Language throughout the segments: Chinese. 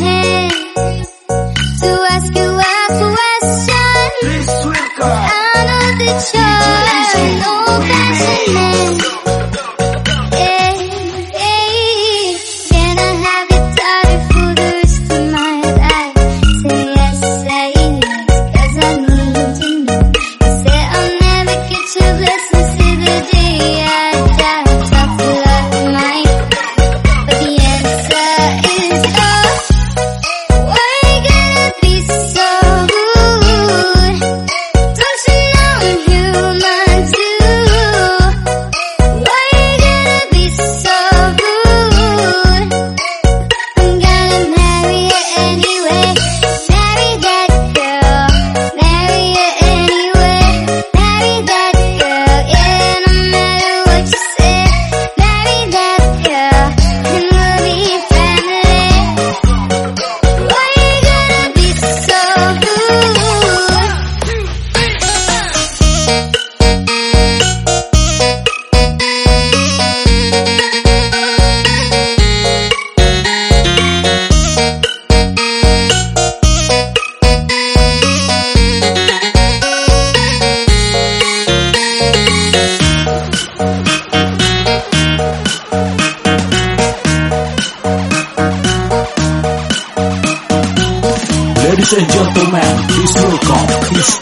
हैं 全家都买，一手好思。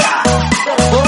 ¡Oh!